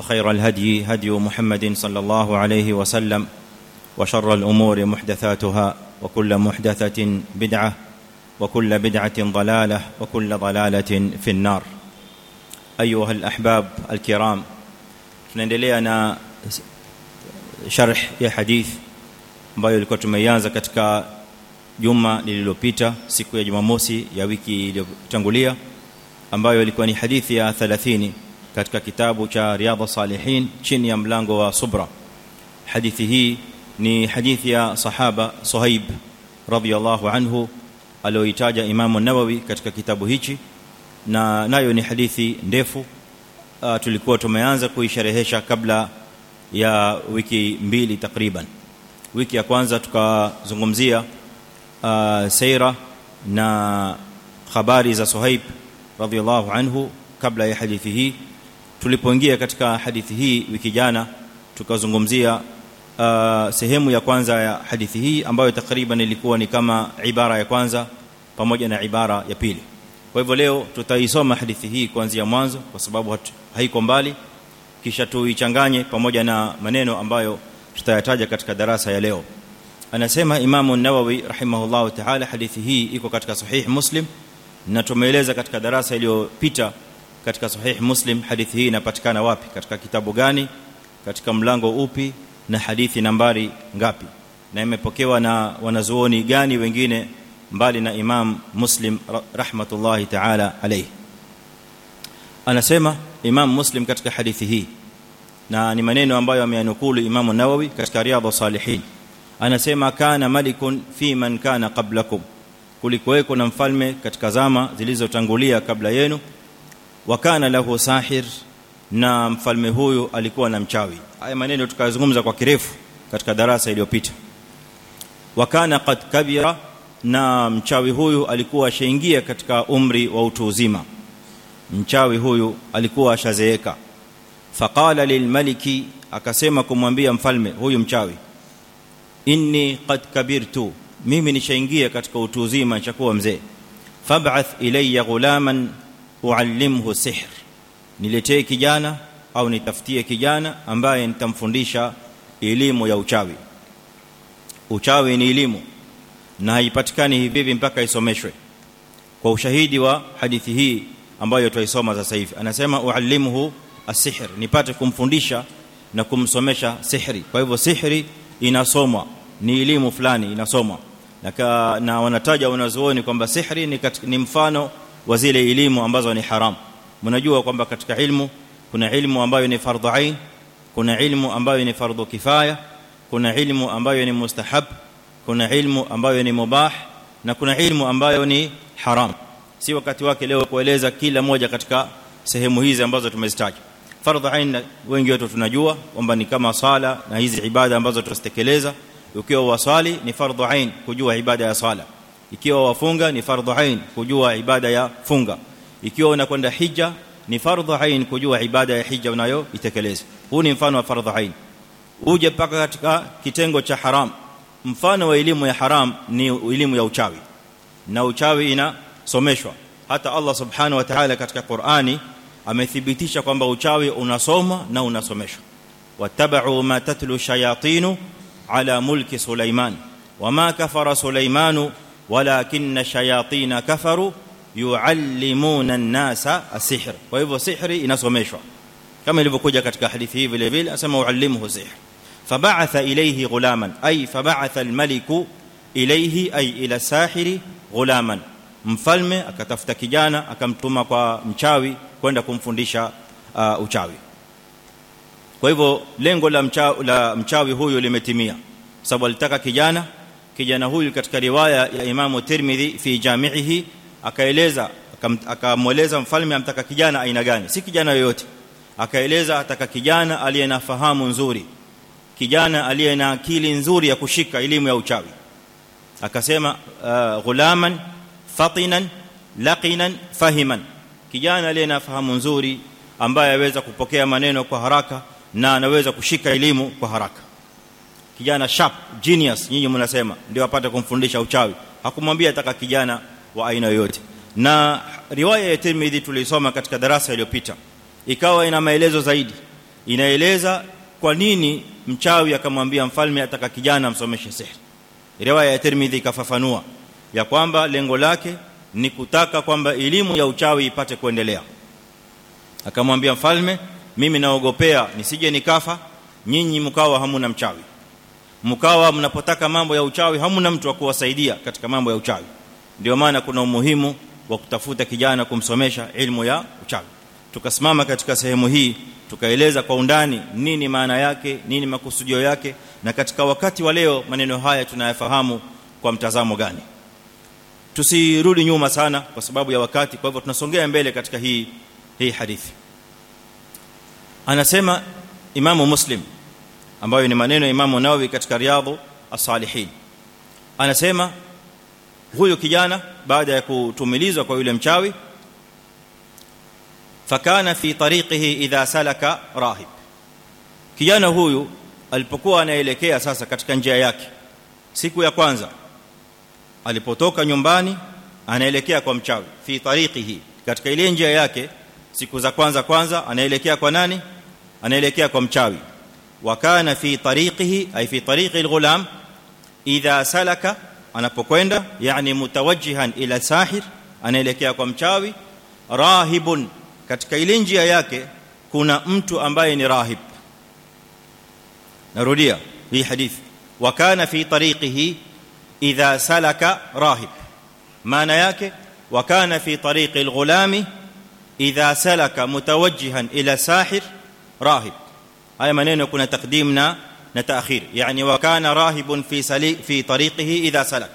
وخير الهدي هدي محمد صلى الله عليه وسلم وشر الأمور محدثاتها وكل محدثه بدعه وكل بدعه ضلاله وكل ضلاله في النار ايها الاحباب الكرام tunaendelea na sharh ya hadith ambayo ilikuwa tumeianza katika juma lililopita siku ya Jumamosi ya wiki iliyotangulia ambayo ilikuwa ni hadithi ya 30 katika kitabu cha Riyadhus Salihin chini ya mlango wa subra hadithi hii ni hadithi ya sahaba Suhaib radhiyallahu anhu aliyoitaja Imam an-Nawawi katika kitabu hichi na nayo ni hadithi ndefu uh, tulikuwa tumeanza kuisherehesha kabla ya wiki mbili takriban wiki ya kwanza tukazungumzia uh, saira na habari za Suhaib radhiallahu anhu kabla ya hadithi hii tulipoingia katika hadithi hii wiki jana tukazungumzia uh, sehemu ya kwanza ya hadithi hii ambayo takriban ilikuwa ni kama ibara ya kwanza pamoja na ibara ya pili. Kwa hivyo leo tutaisoma hadithi hii kuanzia mwanzo kwa sababu haiko mbali. Kisha tuichanganye pamoja na maneno ambayo tutayataja katika darasa ya leo. Anasema Imam an-Nawawi rahimahullahu ta'ala hadithi hii iko katika sahih Muslim na tumeeleza katika darasa iliyopita katika sahih Muslim hadithi hii inapatikana wapi? Katika kitabu gani? Katika mlango upi? Na hadithi nambari ngapi? Na imepokewa na wanazuoni gani wengine mbali na Imam Muslim rahmatullahi ta'ala alayhi. Anasema Imam Muslim katika hadithi hii na ni maneno ambayo ameyanukulu Imam Nawawi katika Riyadhus Salihin. Anasema kana malikun fi man kana qablakum. Kulikuweko na mfalme katika zama zilizotangulia kabla yenu wa kana lahu sahir na mfalme huyu alikuwa na mchawi. Haya maneno tukayazungumza kwa kirefu katika darasa iliyopita. Wa kana qad kabira na mchawi huyu alikuwa ashaingia katika umri wa utu uzima. Mchawi huyu alikuwa ashazeeka. Faqala lilmaliki akasema kumwambia mfalme huyu mchawi inni qad kabirtu mimi nishaingia katika utu uzima nishakuwa mzee. Fab'ath ilayya ghulaman uallimhu sihr. Niletee kijana au nitafutie kijana ambaye nitamfundisha elimu ya uchawi. Uchawi ni elimu na haipatikani hivi hivi mpaka isomeshwe. Kwa ushahidi wa hadithi hii ambayo tuisoma sasa hivi anasema uallimhu asihr nipate kumfundisha na kumsomesha sihri. Kwa hivyo sihri inasomwa ni elimu fulani inasomwa. Na, na wanataja wanazuoni kwamba sihri ni, kat, ni mfano wa zile elimu ambazo ni haram. Mnajua kwamba katika ilmu kuna ilmu ambayo ni fardhu ain kuna ilmu ambayo ni fardhu kifaya kuna ilmu ambayo ni mustahab kuna ilmu ambayo ni mubah na kuna ilmu ambayo ni haram. Si wakati wake leo kueleza kila moja katika sehemu hizi ambazo tumezitaja. Fardhu ain wengi wetu tunajua kwamba ni kama sala na hizi ibada ambazo tuzitekeleza ukiwa waswali ni fardhu ain kujua ibada ya sala ikiwa wafunga ni fardhu ain kujua ibada ya funga ikiwa unakwenda hija ni fardhu ain kujua ibada ya hija unayoitekeleza huu ni mfano wa fardhu ain uje paka katika kitengo cha haram mfano wa elimu ya haram ni elimu ya uchawi na uchawi inasomeshwa hata Allah subhanahu wa ta'ala katika Qur'ani amethibitisha kwamba uchawi unasoma na unasomeshwa wattaba'u ma tatlu shayatinu ala mulki Sulaiman wama kafara Sulaiman walakinna shayatin kafaru yuallimuna an-nasa as-sihr kwa hivyo sihri inasomeshwa kama ilivyokuja katika hadithi hii vile vile asema uallimuhu sihr فبعث اليه غلاما اي فبعث الملك اليه اي إلى ساحر غلاما mfalme akatafuta kijana akamtuma kwa mchawi kwenda kumfundisha uh, uchawi kwa hivyo lengo la mchawi, la mchawi huyu limetimia sababu alitaka kijana kijana huyu katika riwaya ya Imam Tirmidhi fi jami'ihi akaeleza akamweleza mfalme amtaka kijana aina gani. Si kijana yoyote. Akaeleza ataka kijana aliye na fahamu nzuri. Kijana aliye na akili nzuri ya kushika elimu ya uchawi. Akasema uh, ghulaman fatinan laqinan fahiman. Kijana aliye na fahamu nzuri ambaye aweza kupokea maneno kwa haraka na anaweza kushika elimu kwa haraka kijana sharp genius nyinyi mnasema ndio apate kumfundisha uchawi. Hakumwambia ataka kijana wa aina yoyote. Na riwaya ya Tirmidhi tulisoma katika darasa iliyopita. Ikawa ina maelezo zaidi. Inaeleza kwa nini mchawi akamwambia mfalme ataka kijana amsomeshe sihiri riwaya ya Tirmidhi ikafafanua ya kwamba lengo lake ni kutaka kwamba elimu ya uchawi ipate kuendelea. Akamwambia mfalme mimi naogopea nisije nikafa nyinyi mkawa hamuna mchawi mkawa mnapotaka mambo ya uchawi hamna mtu wa kuwasaidia katika mambo ya uchawi. Ndio maana kuna umuhimu wa kutafuta kijana kumsomesha elimu ya uchawi. Tukasimama katika sehemu hii tukaeleza kwa undani nini maana yake nini makusudio yake na katika wakati wa leo maneno haya tunayafahamu kwa mtazamo gani. Tusirudi nyuma sana kwa sababu ya wakati kwa hivyo tunasongea mbele katika hii hii hadithi. Anasema imamu muslim ambayo ni maneno ya Imam nawawi katika riyadhu as-salihin. Anasema huyo kijana baada ya kutumilizwa kwa yule mchawi fakana fi tariqihi idha salaka rahib. Kijana huyu alipokuwa anaelekea sasa katika njia yake siku ya kwanza alipotoka nyumbani anaelekea kwa mchawi fi tariqihi katika ile njia yake siku za kwanza kwanza anaelekea kwa nani? Anaelekea kwa mchawi wakana fi tariqihi ay fi tariqi alghulam idha salaka anapokwenda yani mutawajjihan ila sahir anaelekea kwa mchawi rahibun katika ile njia yake kuna mtu ambaye ni rahib narudia hii hadithi wakana fi tariqihi idha salaka rahib maana yake wakana fi tariqi alghulami idha salaka mutawajjihan ila sahir rahib haya maneno kuna takdim na na taakhir yani wakana rahibun fi sali fi tariqihi idha salak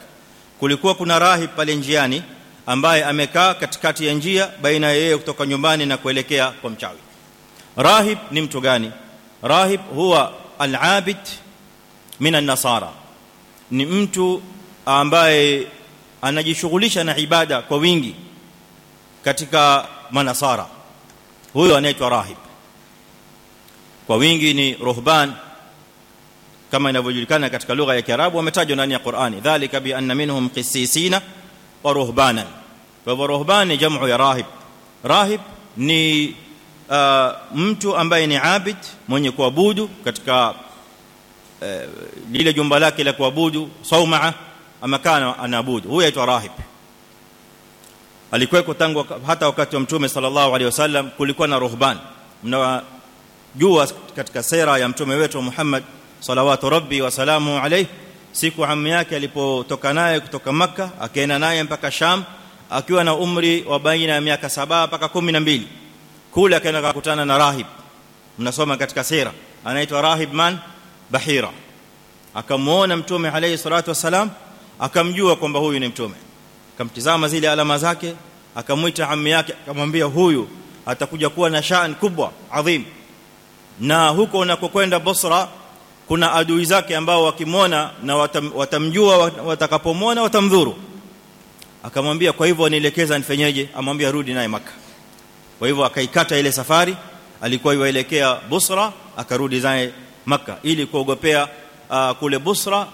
kulikuwa kuna rahib pale njiani ambaye amekaa katikati ya njia baina yeye kutoka nyumbani na kuelekea kwa mchawi rahib ni mtu gani rahib huwa al-abid min an-nasara ni mtu ambaye anajishughulisha na ibada kwa wingi katika manasara huyo anaitwa rahib kwa wingi ni ruhban kama inavyojulikana katika lugha ya Kiarabu wametajwa ndani ya Qur'ani dhalika bi anna minhum qissisina wa ruhbanan kwa hivyo ruhban ni jamu ya rahib rahib ni uh, mtu ambaye ni abid mwenye kuabudu katika uh, lile jumba lake la kuabudu saumaa ama kana anaabudu huyo aitwa rahib alikuwa tangu hata wakati wa mtume sallallahu alaihi wasallam kulikuwa na ruhban mnajua katika sera ya mtume wetu Muhammad salawatu rabbi wa salamu alayhi. Siku ammi yake alipotoka naye kutoka maka akaenda naye mpaka sham akiwa na umri wa baina ya miaka 7 mpaka 12 kule akaenda kukutana na rahib. Mnasoma katika sera. Anaitwa rahib man? Bahira. Akamuona mtume alayhi salatu wasalam akamjua kwamba huyu ni mtume. Akamtizama zile alama zake akamwita ammi yake akamwambia huyu atakuja kuwa na shan kubwa adhim na huko unakokwenda Basra kuna adui zake ambao wakimwona na watam, watamjua watakapomwona watamdhuru. Akamwambia kwa hivyo anielekeza nifanyeje amwambia rudi naye maka kwa hivyo akaikata ile safari alikuwa yuelekea Busra akarudi naye maka ili kuogopea uh, kule Busra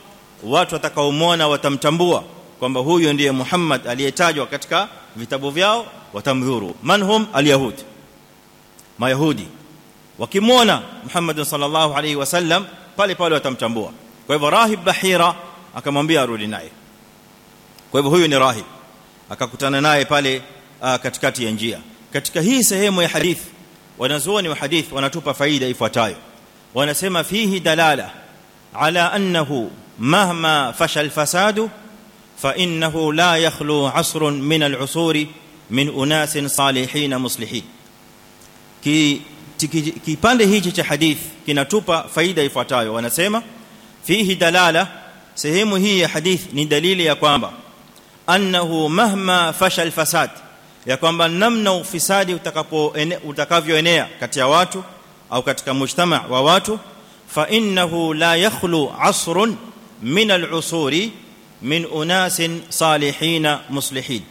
watu watakaomwona watamtambua kwamba huyu ndiye Muhammad aliyetajwa katika vitabu vyao watamdhuru. Manhum alyahud mayahudi wakimwona Muhammad sallallahu alaihi wasallam pale pale watamtambua kwa hivyo rahib bahira akamwambia arudi naye kwa hivyo huyu ni rahib akakutana naye pale uh, katikati ya njia katika hii sehemu ya hadith wanazuoni wa hadith wanatupa faida ifuatayo wanasema fihi dalala ala annahu mahma fashal fasadu fa innahu la yakhlu asrun min al-usuri min unasin salihin muslihin ki kipande hichi cha hadith kinatupa faida ifuatayo wanasema fihi dalala sehemu hii ya hadith ni dalili ya kwamba annahu mahma fashal fasad ya kwamba namna ufisadi utakapo utakavyoenea kati ya watu au katika mujtama wa watu fa innahu la yakhlu asrun min al-usuri min unasin salihina muslihin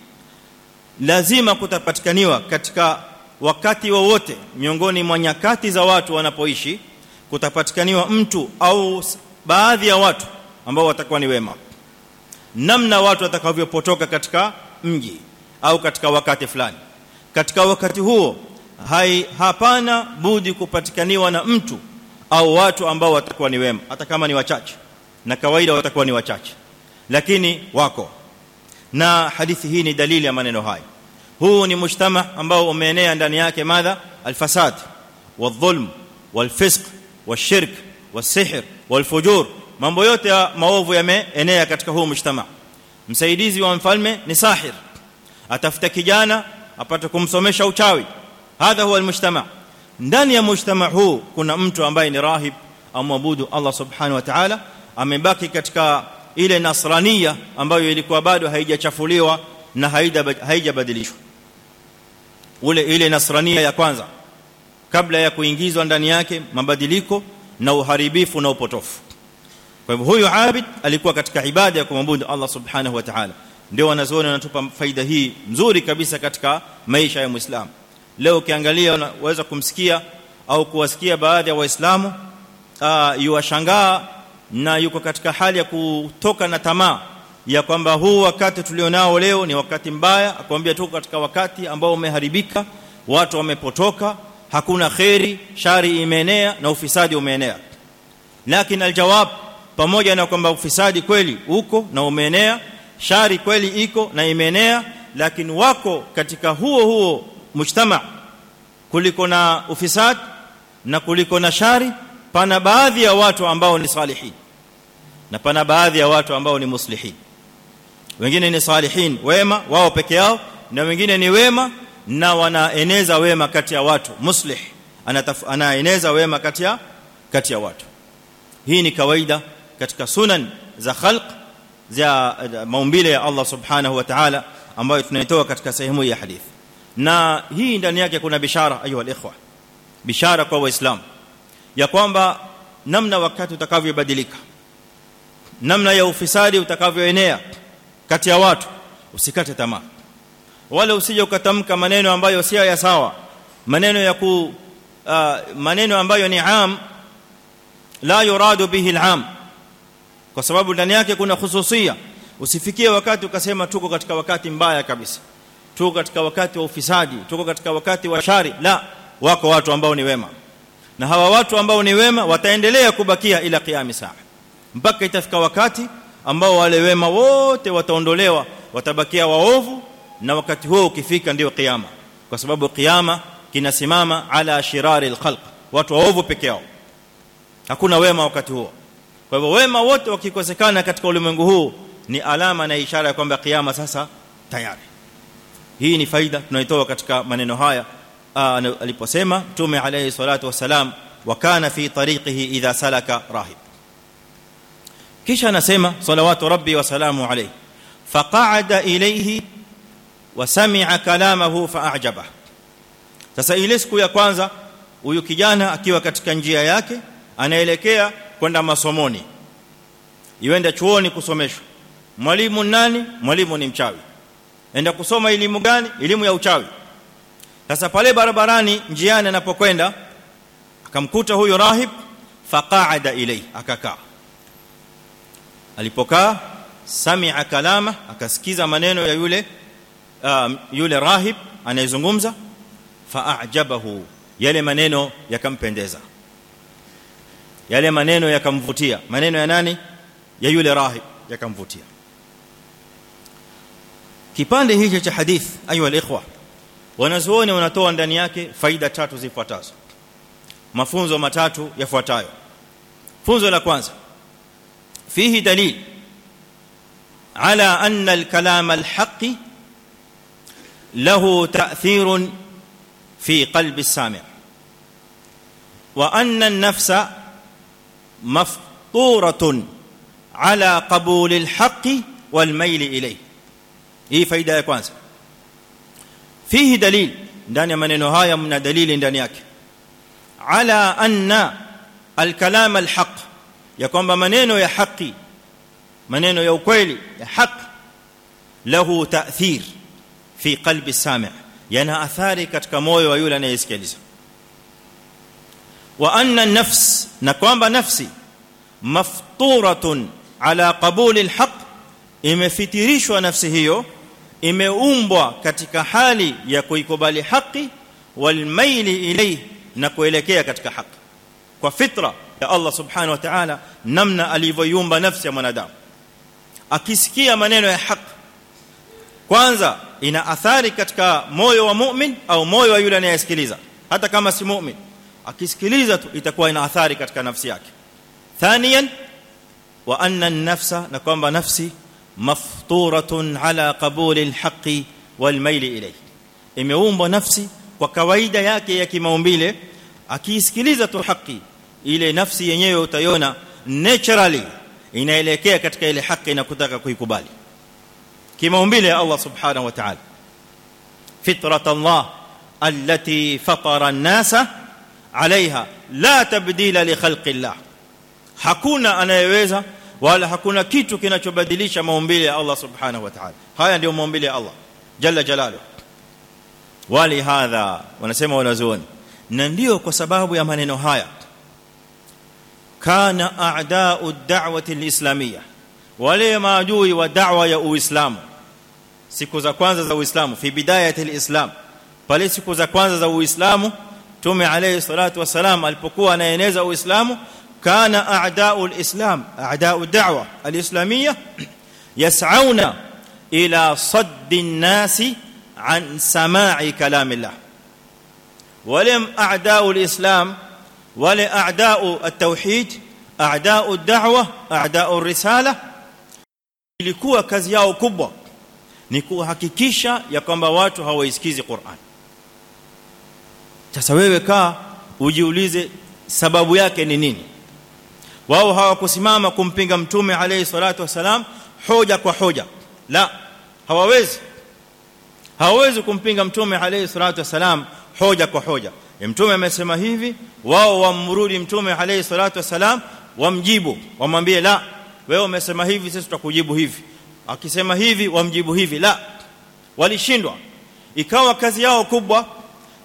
lazima kutapatikaniwa katika wakati wowote miongoni mwa nyakati za watu wanapoishi kutapatikaniwa mtu au baadhi ya watu ambao watakuwa ni wema. Namna watu watakavyopotoka katika mji au katika wakati fulani. Katika wakati huo hai hapana budi kupatikaniwa na mtu au watu ambao watakuwa ni wema. Hata kama ni wachache. Na kawaida watakuwa ni wachache. Lakini wako. Na hadithi hii ni dalili ya maneno haya huu ni mujtama ambao umeenea ndani yake madha alfasad wadhulm walfisq washirk wasihr walfujur mambo yote ya maovu yameenea katika huu mujtama msaidizi wa mfalme ni sahir atafuta kijana apate kumsomesha uchawi hadha huwa almujtama ndani ya mujtama huu kuna mtu ambaye ni rahib amwabudu Allah subhanahu wa ta'ala amebaki katika ile nasrania ambayo ilikuwa bado haijachafuliwa na haijabadilishwa ule ile nasrania ya kwanza. Kabla ya kuingizwa ndani yake mabadiliko na uharibifu na upotofu. Kwa hivyo huyu abid alikuwa katika ibada ya kumwabudu Allah subhanahu wa ta'ala. Ndio wanazoona wanatupa faida hii nzuri kabisa katika maisha ya muislamu leo ukiangalia unaweza kumsikia au kuwasikia baadhi ya waislamu yuwashangaa na yuko katika hali ya kutoka na tamaa ya kwamba huu wakati tulionao leo ni wakati mbaya akwambia tuko katika wakati ambao umeharibika watu wamepotoka hakuna khairi shari imeenea na ufisadi umeenea. Lakini aljawab pamoja na kwamba ufisadi kweli uko na umeenea shari kweli iko na imeenea lakini wako katika huo huo mujtama kuliko na ufisadi na kuliko na shari pana baadhi ya watu ambao ni salihin na pana baadhi ya watu ambao ni muslihin wengine ni salihin wema wao peke yao na wengine ni wema na wanaeneza wema kati ya watu muslih anaeneza wema kati ya kati ya watu hii ni kawaida katika sunan za khalq za maumbile ya Allah subhanahu wa ta'ala ambayo tunaitoa katika sehemu ya hadithi na hii ndani yake kuna bishara ayu alikhwa bishara kwa waislamu ya kwamba namna wakati utakavyobadilika namna ya ufisadi utakavyoenea kati ya watu usikate tamaa. Wala usije ukatamka maneno ambayo sio ya sawa. Maneno ya ku uh, maneno ambayo ni am la yuradu bihi al-am. Kwa sababu ndani yake kuna khususia. Usifikie wakati ukasema tuko katika wakati mbaya kabisa. Tuko katika wakati wa ufisadi tuko katika wakati wa shari. La wako watu ambao ni wema. Na hawa watu ambao ni wema wataendelea kubakia ila kiyama saa. Mpaka itafika wakati ambao wale wema wote wataondolewa watabakia waovu na wakati huo ukifika ndio kiyama kwa sababu kiyama kinasimama ala shirari alkhalq watu waovu peke yao hakuna wema wakati huo kwa hivyo wema wote wakikosekana katika ulimwengu huu ni alama na ishara ya kwamba kiyama sasa tayari hii ni faida tunaitoa katika maneno haya aliposema mtume alayhi salatu wasalam wa kana fi tariqihi idha salaka rahib kisha anasema salawatu rabbi wa salamu alayhi. Faqa'ada ilayhi wa sami'a kalamahu fa'ajaba sasa ile siku ya kwanza huyu kijana akiwa katika njia yake anaelekea kwenda masomoni. Yuenda chuoni kusomeshwa. Mwalimu nani? Mwalimu ni mchawi. Enda kusoma elimu gani? Elimu ya uchawi. Sasa pale barabarani njiani anapokwenda akamkuta huyo rahib faqaada ilayhi akakaa alipokaa sami'a kalama akasikiza maneno ya yule um, yule rahib anayezungumza fa'ajabahu yale maneno yakampendeza. Yale maneno yakamvutia. Maneno ya nani? Ya yule rahib yakamvutia. Kipande hicho cha hadith ayu alikhwa wanazuoni wanatoa ndani yake faida tatu zifuatazo. Mafunzo matatu yafuatayo. Funzo la kwanza فيه دليل على أن الكلام الحق له تأثير في قلب السامع وأن النفس مفطورة على قبول الحق والميل إليه. هي فائده يا كوانس فيه دليل داني ya maneno من دليل dalili على أن الكلام الحق ya kwamba maneno ya haki maneno ya ukweli ya haki lahu ta'thir fi qalbi sami' yana athari katika moyo wa yule anayesikiliza wa anna an-nafs na kwamba nafsi mafturatun ala qabuli alhaq imefitirishwa nafsi hiyo imeumbwa katika hali ya kuikubali haki walmaili ilayhi na kuelekea katika haki kwa fitra ya Allah subhanahu wa ta'ala namna alivyoiumba nafsi ya mwanadamu akisikia maneno ya haki kwanza ina athari katika moyo wa mu'min au moyo wa yule anayesikiliza hata kama si mu'min akisikiliza tu itakuwa ina athari katika nafsi yake thaniyan wa anna an-nafsa na kwamba nafsi mafturatun ala qabuli al-haqqi wal maili ilayhi imeumbwa nafsi kwa kawaida yake ya kimaumbile akiisikiliza tu haki ile nafsi yenyewe utaiona naturally inaelekea katika ile haki na kutaka kuikubali kimaumbile Allah subhanahu wa ta'ala fitrat Allah allati fatara an-nasa عليها لا تبديل لخلق الله hakuna anayeweza wala hakuna kitu kinachobadilisha maumbile ya Allah subhanahu wa ta'ala haya ndio maumbile ya Allah jalla jalaluhu wali hadha wanasema wanazuoni na ndio kwa sababu ya maneno haya kana a'da'u ad-da'wati al-islamiyya wale maadui wa da'wa ya uislamu siku za kwanza za uislamu fi bidayati al-islam pale siku za kwanza za uislamu tume alayhi salatu wasalam alipokuwa anaeneza uislamu kana a'da'u al-islam a'da'u ad-da'wa al-islamiyya yas'auna ila saddi an-nasi an sama'i kalam Allah ولم اعداء ولا اعداء التوحيد اعداء الدعوه اعداء الرساله ilikuwa kazi yao kubwa ni kuhakikisha ya kwamba watu hawaisikizi Qur'an sasa wewe kaa ujiulize sababu yake ni nini wao hawakusimama kumpinga mtume alayhi salatu wasalam hoja kwa hoja la hawawezi hawawezi kumpinga mtume alayhi salatu wasalam hoja kwa hoja mtume amesema hivi wao wamrudi mtume alayhi salatu wasalam wamjibu wamwambie la wewe umesema hivi sisi tutakujibu hivi akisema hivi wamjibu hivi la walishindwa ikawa kazi yao kubwa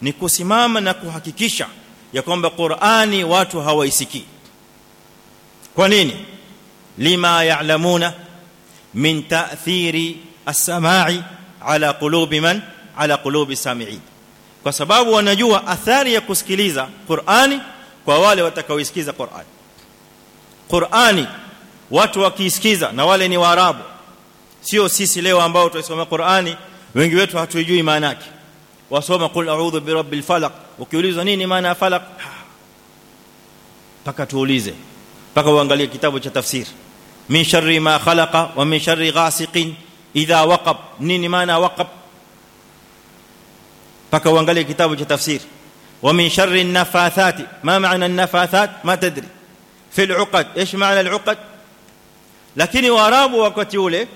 ni kusimama na kuhakikisha ya kwamba Qur'ani watu hawaisikii kwa nini lima ya'lamuna min ta'thiri as-sama'i ala qulubi man ala qulubi sami'in kwa sababu wanajua athari ya kusikiliza Qur'ani kwa wale watakaoisikiza Qur'ani Qur'ani watu wakiisikiza na wale ni waarabu sio sisi leo ambao tunasoma Qur'ani wengi wetu hatuijui maana yake wasoma qul a'udhu birabbil falaq ukiulizwa nini maana ya falaq paka tuulize paka uangalie kitabu cha tafsir min sharri ma khalaqa wa min sharri ghasiqin idha waqab nini maana waqab paka uangalie kitabu cha tafsir wa min sharri an-nafathati ma maana an-nafathat ma tadri fi al-uqad إيش maana al-uqad lakini waarabu wakati ule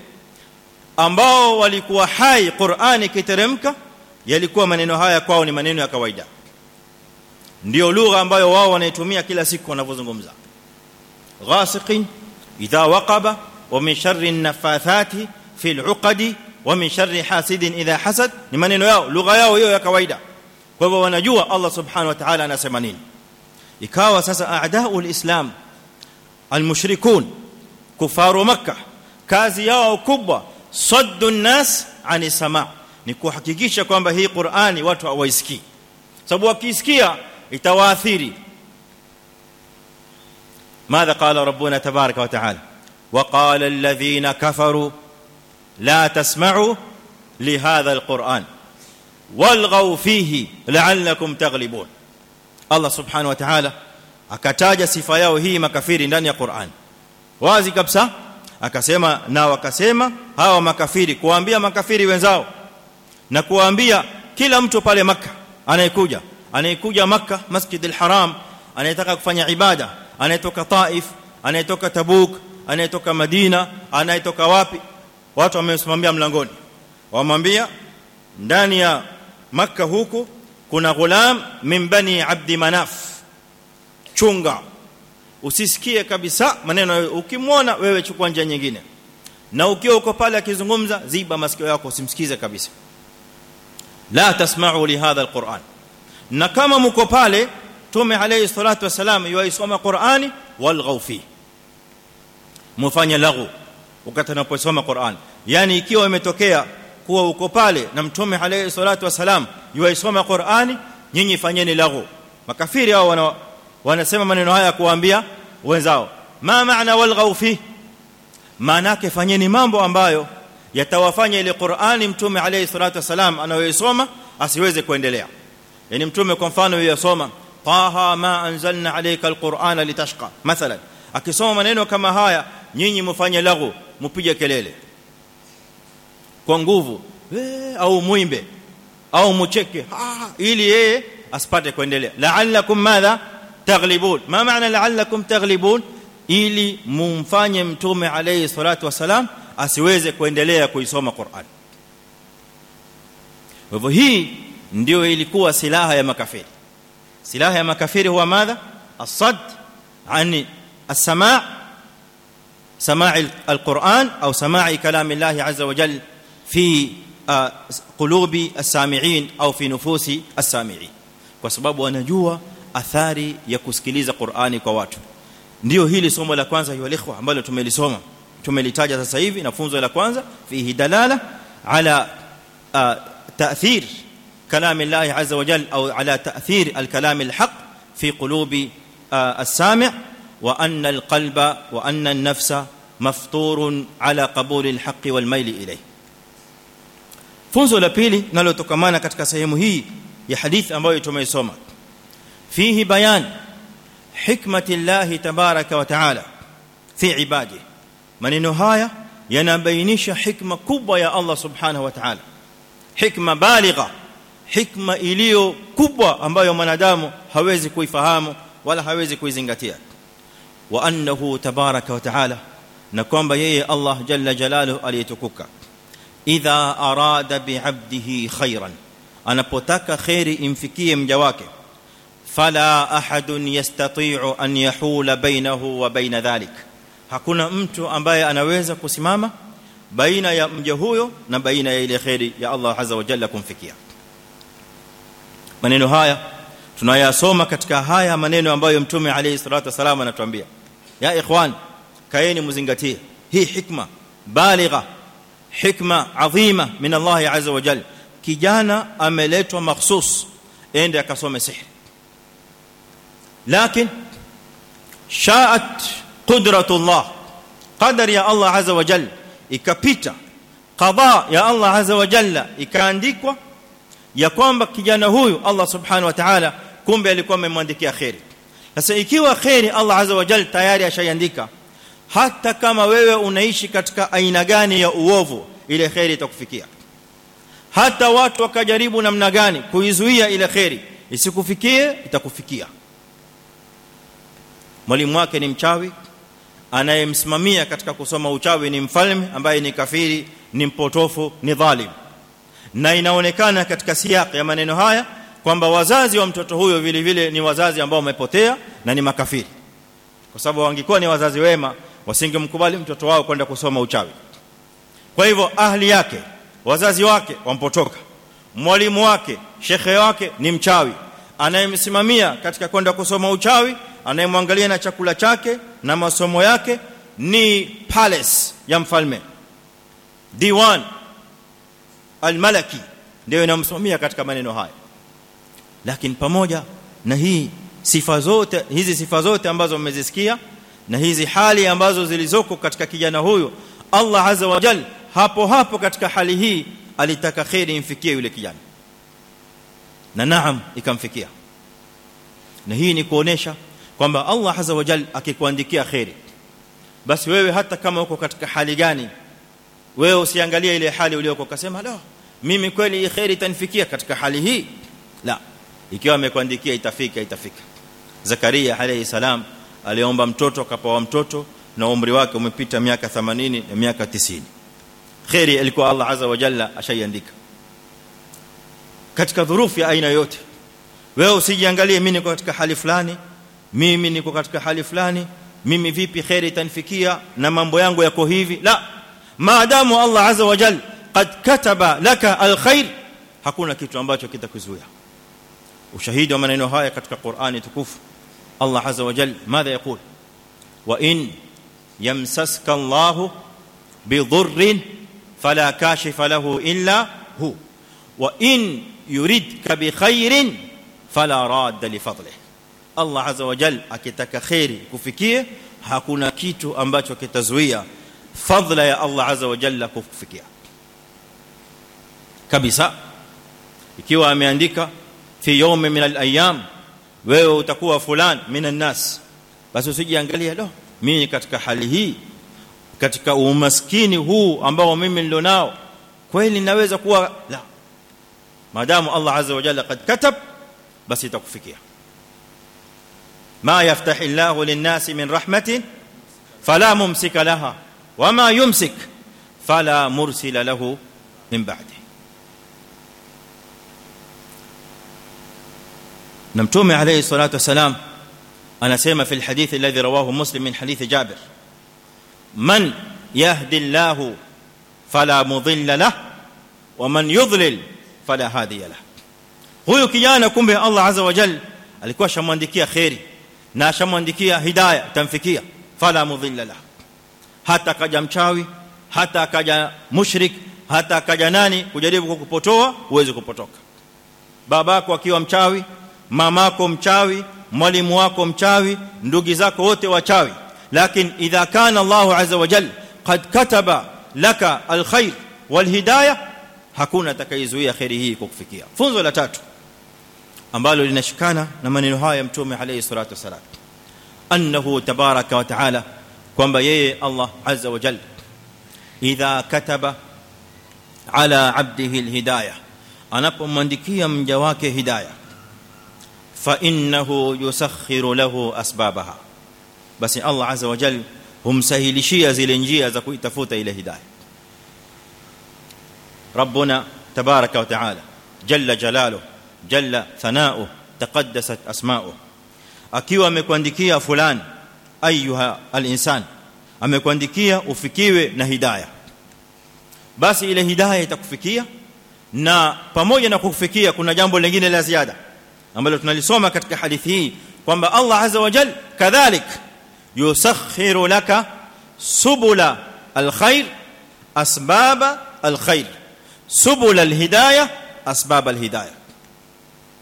ambao walikuwa hai Qur'ani kiteremka yalikuwa maneno haya kwao ni maneno ya kawaida ndio lugha ambayo wao wanaitumia kila siku wanapozungumza ghasiqin idha waqaba wa min sharri an-nafathati fi al-uqadi wa min sharri hasidin idha hasad ni maneno yao lugha yao hiyo ya kawaida kwa hivyo wanajua Allah subhanahu wa ta'ala anasema nini ikawa sasa a'da'u al-islam al-mushrikun kufaru makkah kazi yao kubwa saddu an-nas 'ani sama' ni kuhakikisha kwamba hii Qur'ani watu hawaisikii sababu wakisikia itawaathiri ماذا قال ربنا تبارك وتعالى وقال الذين كفروا لا تسمعوا لهذا القرآن والغوا فيه لعلكم تغلبون الله سبحانه وتعالى akataja sifa yao hii makafiri ndani ya Qur'an wazi kabisa akasema na wakasema hawa makafiri kuambia makafiri wenzao na kuambia kila mtu pale maka anayekuja anayekuja maka Masjid al-Haram anayetaka kufanya ibada anayetoka Taif anayetoka Tabuk anayetoka Madina anayetoka wapi watu wamesimamia mlangoni. Wamwambia ndani ya makka huku kuna gulam min bani abdi manaf. Chunga. Usisikie kabisa maneno ukimwona wewe chukua njia nyingine. Na ukiwa uko pale akizungumza ziba masikio yako usimsikize kabisa. La tasma'u li hadha alquran. Na kama mko pale tume alayhi salatu wasalam yuisoma qurani walghaw fi mufanya laghu wakati anaposoma qurani yani ikiwa imetokea kuwa uko pale na mtume alayhi salatu wasalam yuisoma qurani nyinyi fanyeni laghu makafiri hao wana wanasema maneno haya kuambia wenzao ma maana walghaw fi maana yake fanyeni mambo ambayo yatawafanya ile Qur'ani mtume alayhi salatu wasalam anayoisoma asiweze kuendelea yani mtume kwa mfano yasoma taha ma anzalna alayka alqur'ana litashqa mathalan akisoma maneno kama haya nyinyi mfanye laghu mpige kelele kwa nguvu au muimbe au mucheke ili yeye asipate kuendelea la'allakum madha taghlibun ma maana la'allakum taghlibun ili mumfanye mtume alayhi salatu wasalam asiweze kuendelea kuisoma Qur'an kwa hivyo hii ndio ilikuwa silaha ya makafiri silaha ya makafiri huwa madha asad ani السماع سماع القرآن أو سماع كلام الله عز وجل في قلوب السامعين أو في نفوس السامعين kwa sababu wanajua athari ya kusikiliza Qur'ani kwa watu ndio hili somo la kwanza hiyo ikhwa ambalo tumelisoma tumelitaja sasa hivi na funzo la kwanza fihi dalala ala ta'thir كلام الله عز وجل أو على تاثير الكلام الحق في قلوب السامع وان القلب وان النفس مفطور على قبول الحق والميل اليه funzo la pili nalotokamana katika sehemu hii ya hadithi ambayo tumeisoma fihi bayan hikmati llahi tabaraka wa taala fi ibadi maneno haya yanabainisha hikma kubwa ya Allah subhanahu wa ta'ala hikma baligha hikma iliyo kubwa ambayo mwanadamu hawezi kuifahamu wala hawezi kuizingatia annahu tabaraka wa taala na kwamba yeye Allah jalla jalaluhu aliyetukuka idha arada bi'abdihi khairan anapotaka khairi imfikie mja wake fala ahadun yastati'u an yahula bainahu wa baina dhalik hakuna mtu ambaye anaweza kusimama baina ya mja huyo na baina ya ile khairi ya Allah azza wa jalla kumfikia maneno haya tunayasoma katika haya maneno ambayo mtume alayhi salatu wasallam anatuambia يا إخوان كاني مزنجتيه هي حكمة بالغة حكمة عظيمة من الله عز وجل. كجانا املتوا مخصوص اند يكسوم سحر. لكن شاءت قدرة الله. قدر يا الله عز وجل يكبط قضاء يا الله عز وجل يكاندikwa يا kwamba kijana huyu Allah subhanahu wa ta'ala kumbe alikuwa amemwandikia khair sasa ikiwa khairi Allah azza wa jalla tayari ashaiandika hata kama wewe unaishi katika aina gani ya uovu ile khairi itakufikia. Hata watu wakajaribu namna gani kuizuia ile khairi isikufikie itakufikia. Mwalimu wake ni mchawi anayemsimamia katika kusoma uchawi ni mfalme ambaye ni kafiri ni mpotofu ni dhalim. Na inaonekana katika siyaq ya maneno haya kwamba wazazi wa mtoto huyo vile vile ni wazazi ambao wamepotea na ni makafiri. Kwa sababu wangekuwa ni wazazi wema wasingemkubali mtoto wao kwenda kusoma uchawi. Kwa hivyo ahli yake wazazi wake wampotoka. Mwalimu wake shekhe wake ni mchawi. Anayemsimamia katika kwenda kusoma uchawi anayemwangalia na chakula chake na masomo yake ni palace ya mfalme. Diwan almalaki ndio inamsimamia katika maneno haya lakini pamoja na hii sifa zote hizi sifa zote ambazo mmezisikia na hizi hali ambazo zilizoko katika kijana huyo Allah azza wa jalla hapo hapo katika hali hii alitaka khairi imfikie yule kijana. Na naam ikamfikia. Na hii ni kuonesha kwamba Allah azza wa jalla akikuandikia khairi basi wewe hata kama uko katika hali gani wewe usiangalie ile hali uliyoko ukasema la mimi kweli khairi itanifikia katika hali hii? La ikiwa amekuandikia itafika itafika. Zakaria alayhi salam aliomba mtoto akapoa mtoto na umri wake umepita miaka 80 na miaka 90 khairi alikuwa Allah azza wa jalla ashaiandika. Katika dhurufu ya aina yote wewe usijiangalie mimi niko katika hali fulani mimi niko katika hali fulani mimi vipi khairi itanifikia na mambo yangu yako hivi? La. Maadamu Allah azza wa jalla qad kataba laka alkhair hakuna kitu ambacho kitakuzuia وشهيد ومن إنه هاي كتابه القران تكف الله عز وجل ماذا يقول؟ وإن يمسسك الله بضر فلا كاشف له إلا هو. وإن يريدك بخير فلا راد لفضله. الله عز وجل اكيتك خير. كفيكيه hakuna kitu ambacho kitazuia fadhila ya Allah azza wa jalla kufikia kabisa ikiwa ameandika fi yawm min al-ayyam wewe utakuwa fulan min an-nas basi usijiangalia lo mimi katika hali hii katika umaskini huu ambao mimi nilionao kweli naweza kuwa la maadamu Allah azza wa jalla kad katab basi itakufikia ما يفتح الله للناس من رحمه فلا ممسك لها وما يمسك فلا مرسل له من بعده نمتوم عليه الصلاه والسلام anasema في الحديث الذي رواه مسلم من حديث جابر من يهدي الله فلا مضل له ومن يضلل فلا هادي له huyo kijana kumbe Allah azza wa jalla alikuwa shamwandikia khairi na ashamwandikia hidayah tamfikia fala mudhilla la hata kaja mchawi hata akaja mushrik hata akaja nani kujaribu kukupotoa uweze kupotoka babako akiwa mchawi mamako mchawi mwalimu wako mchawi ndugu zako wote wachawi lakini idha kana Allah azza wa jalla qad kataba laka alkhair walhidayah hakuna atakayezuia khairi hii kukufikia funzo la tatu ambalo linashikana na maneno haya ya mtume alayhi salatu wasalam annahu tabaraka wa taala kwamba yeye Allah azza wa jalla idha kataba ala abdihi alhidayah anapomwandikia mja wake hidayah فَإِنَّهُ يُسَخِّرُ لَهُ أَسْبَابَهَا. بس الله عز وجل هم سهلشي زل نجي ذا كيتفوت إلى هداية ربنا تبارك وتعالى جل جلاله جل ثناؤه تقدست أسماؤه أكيو أمكواندكيا فلان أيها الإنسان أمكواندكيا أفكيوه نهداية بس إلى هداية تكفكيا na pamoja na kufikia kuna jambo lingine la ziada. Ambalo tunalisoma katika hadithi hii kwamba Allah azza wa jalla kadhalik yusakhiru laka subula alkhair asbaba alkhair subula alhidayah asbaba alhidayah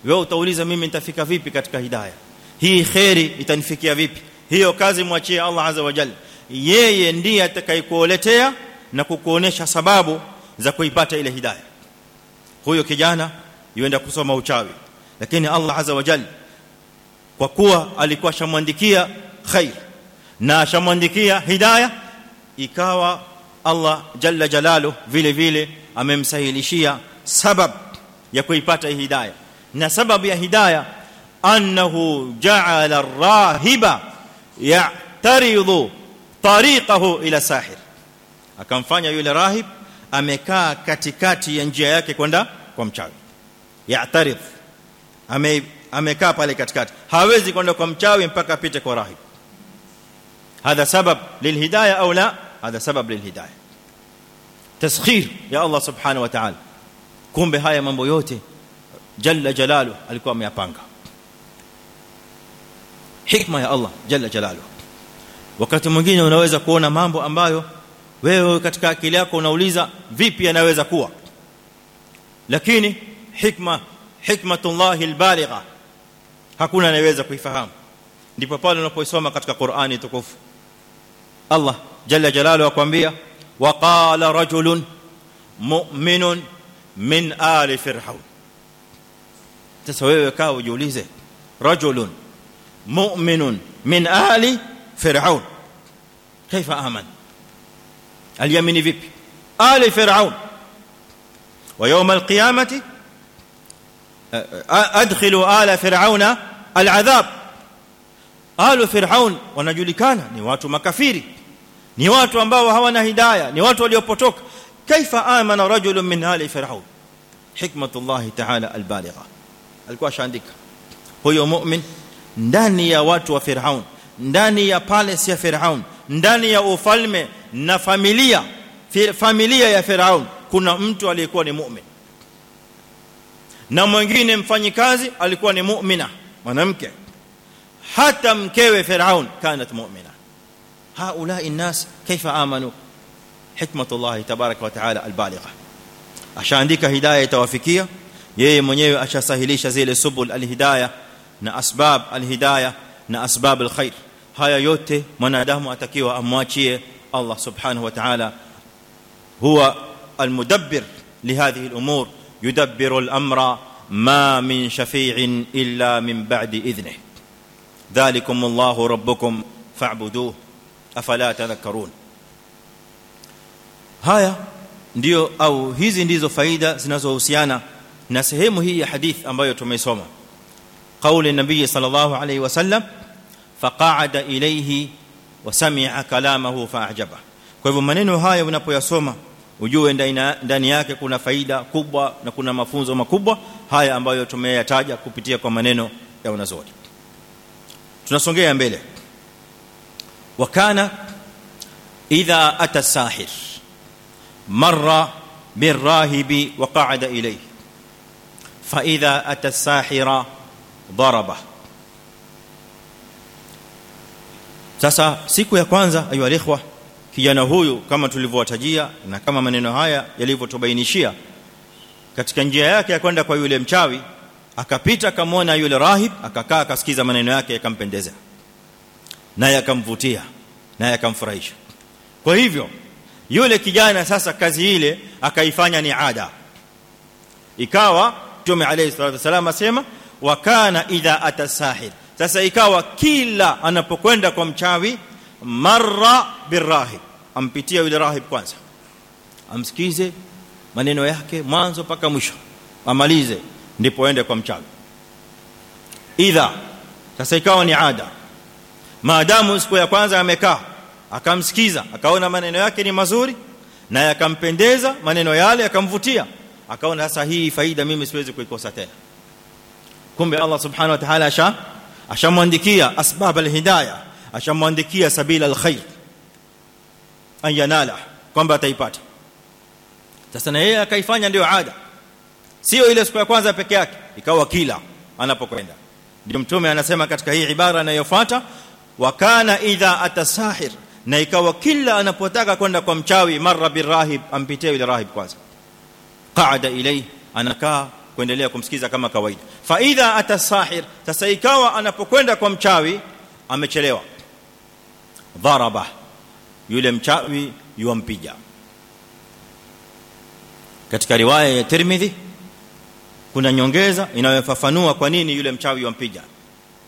wewe utauliza mimi nitafika vipi katika hidayah hii khairi itanifikia vipi hiyo kazi mwachie Allah azza wa jalla yeye ndiye atakayekuoletea na kukuonesha sababu za kuipata ile hidayah huyo kijana yuenda kusoma uchawi lakini Allah azza wa jalla kwa kuwa alikuwa shamwandikia khair na shamwandikia hidayah ikawa Allah jalla jalalu vile vile amemsahilishia sabab ya kuipata hidayah na sababu ya hidayah annahu ja'ala ar-rahiba ya'taridu tariqahu ila sahir akamfanya yule rahib amekaa katikati ya njia yake kwenda kwa mchawi ya'tarid ame amekaa pale katikati hawezi kwenda kwa mchawi mpaka apite kwa rahib هذا سبب للهدايه أو لا هذا سبب للهدايه تسخير يا الله سبحانه وتعالى kumbe haya mambo yote jalla jalalu alikuwa ameyapanga hikma ya Allah jalla jalalu wakati mwingine unaweza kuona mambo ambayo wewe katika akili yako unauliza vipi yanaweza kuwa lakini hikma hikmatullah albaligha hakuna anayeweza kuifahamu ndipo pale unapoisoma katika Qur'ani tukufu Allah jalla jalalu akwambia waqala rajulun mu'minun min ali fir'aun sasa wewe kaa ujiulize rajulun mu'minun min ali fir'aun كيف امن اليمين vipi ali fir'aun ويوم القيامه ادخلوا آل فرعون العذاب آل فرعون wanajulikana ni watu makafiri ni watu ambao hawana hidayah ni watu waliopotoka kaifa amana rajulun min ali fir'aun hikmatullah ta'ala albaligha alikuwa shaandika huyo mu'min ndani ya watu wa Firaun ndani ya palace ya Firaun ndani ya ufalme na familia familia ya Firaun kuna mtu aliyekuwa ni mu'min na mwingine mfanyikazi alikuwa ni mu'mina mwanamke hata mkewe Firaun kanat mu'mina haula الناس كيف امنوا حكمه الله تبارك وتعالى البالغه ashaandika hidayah itawafikia yeye mwenyewe ashasahilisha zile subul alhidayah na asbab alhidayah na asbab alkhair haya yote mwanadamu atakiwa amwachie Allah subhanahu wa ta'ala huwa almudabbir lihadhihi al'umur yudabbiru al-amra ma min shafi'in illa min ba'di idhnihi dhalikum Allahu rabbukum fa'buduhu afala tadhakkarun haya ndio au hizi ndizo faida zinazohusiana na sehemu hii ya hadith ambayo tumesoma qauli nabii sallallahu alayhi wasallam faqa'ada ilayhi wa sami'a kalamahu fa'ajaba kwa hivyo maneno haya unapoyasoma ujue ndani yake kuna faida kubwa na kuna mafunzo makubwa haya ambayo tumeyataja kupitia kwa maneno ya wanazuoni tunasongea mbele wakana idha ata sahir marra بالراهب وقعد اليه فاذا اتى الساحر ضربه sasa siku ya kwanza ayu alikhwa kijana huyu kama tulivyowatajia na kama maneno haya yalivyotobainishia katika njia yake ya kwenda kwa yule mchawi akapita akamwona yule rahib akakaa akasikiza maneno yake yakampendeza naye akamvutia naye akamfurahisha. Kwa hivyo yule kijana sasa kazi ile akaifanya ni ada. Ikawa tume alayhi salatu wasallam asema wa kana idha atasahid sasa ikawa kila anapokwenda kwa mchawi marra birahib ampitia yule rahib kwanza. Amsikize maneno yake mwanzo mpaka mwisho. Amalize ndipo aende kwa mchaga idha sasa ikawa ni ada. Maadamu siku ya kwanza amekaa akamsikiza akaona maneno yake ni mazuri na yakampendeza maneno yale yakamvutia akaona sasa hii faida mimi siwezi kuikosa tena. Kumbe Allah subhanahu wa ta'ala asha ashamwandikia asbab alhidayah ashamwandikia sabila alkhair ayanala kwamba ataipata. Sasa na yeye akaifanya ndio ada. Sio ile siku ya kwanza peke yake ikawa kila anapokwenda. Ndio mtume anasema katika hii ibara inayofuata wa kana idha atasahir na ikawa kila anapotaka kwenda kwa mchawi marra birahib ampitie yule rahib kwanza. Qaada ilay anakaa kuendelea kumsikiza kama kawaida. Fa idha atasahir sasa ikawa anapokwenda kwa mchawi amechelewa. Dharaba yule mchawi yuampiga katika riwaya ya Tirmidhi kuna nyongeza inayofafanua kwa nini yule mchawi yuampiga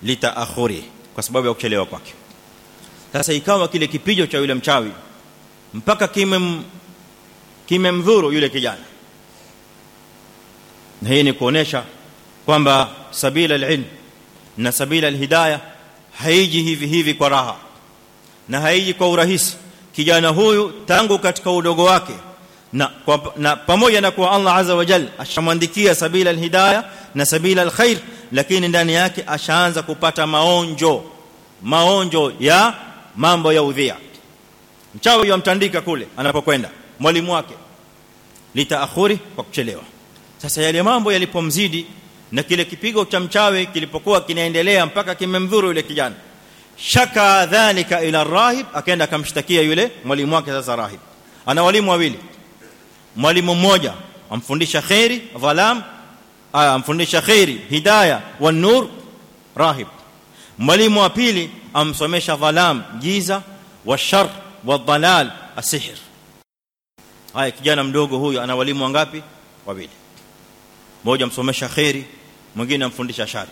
litaakhuri kwa sababu ya kuchelewa kwake. Sasa ikawa kile kipijo cha yule mchawi mpaka kimem kimemdhuru yule kijana. Na hii ni kuonesha kwamba sabila alilm na sabila alhidayah haiji hivi hivi kwa raha na haiji kwa urahisi kijana huyu tangu katika udogo wake. Na, kwa, na pamoja na kuwa Allah azza wa jalla ashamwandikia sabila alhidayah na sabila alkhair lakini ndani yake ashaanza kupata maonjo. Maonjo ya mambo ya udhia. Mchawi yamtandika kule anapokwenda mwalimu wake. Litaakhuri kwa kuchelewa. Sasa yale mambo yalipomzidi na kile kipigo cha mchawi kilipokuwa kinaendelea mpaka kimemdhuru yule kijana shaka dhalika ila rahib akaenda akamshtakia yule mwalimu wake sasa rahib ana walimu wawili mwalimu mmoja amfundisha khairi dhalam amfundisha khairi hidayah wan nur rahib mwalimu wa pili amsomesha dhalam giza wa shar wa dhalal asihr haya kijana mdogo huyu ana walimu wangapi wawili mmoja amsomesha khairi mwingine amfundisha shari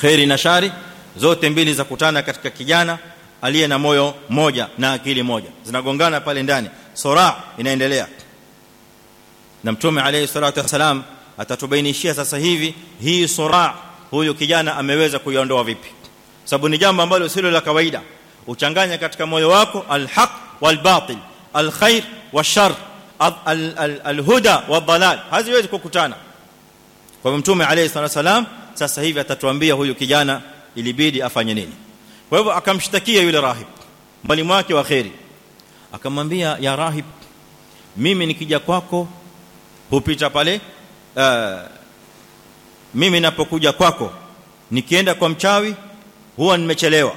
khairi na shari zote mbili za kutana katika kijana aliye na moyo moja na akili moja. Zinagongana pale ndani. Sura inaendelea. Na mtume alayhi salatu wasalam atatubainishia sasa hivi hii sura huyu kijana ameweza kuiondoa vipi? Sababu ni jambo ambalo silo la kawaida. Uchanganya katika moyo wako alhaq walbatil alkhair washar alhuda wadhalal haziwezi kukutana. Kwa mtume alayhi salatu wasalam sasa hivi atatuambia huyu kijana ilibidi afanye nini? Kwa hivyo akamshtakia yule rahib. Mwalimu wake wa akamwambia ya rahib mimi nikija kwako hupita pale uh, mimi napokuja kwako nikienda kwa mchawi huwa nimechelewa.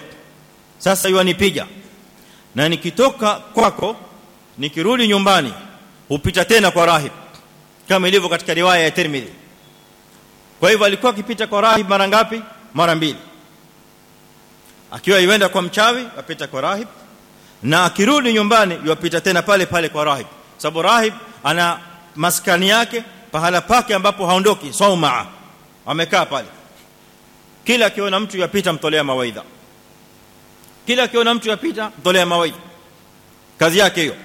Sasa yua anipiga na nikitoka kwako nikirudi nyumbani hupita tena kwa rahib. Kama ilivyo katika riwaya ya Tirmidhi. Kwa hivyo alikuwa akipita kwa rahib mara ngapi? Mara mbili akiwa yuenda kwa mchawi apita kwa rahib. Na akirudi nyumbani yupita tena pale pale kwa rahib. Sababu rahib ana maskani yake pahala pake ambapo haondoki sauma. Amekaa pale. Kila akiona mtu yapita mtolea mawaidha. Kila akiona mtu yapita mtolea mawaidha. Kazi yake hiyo.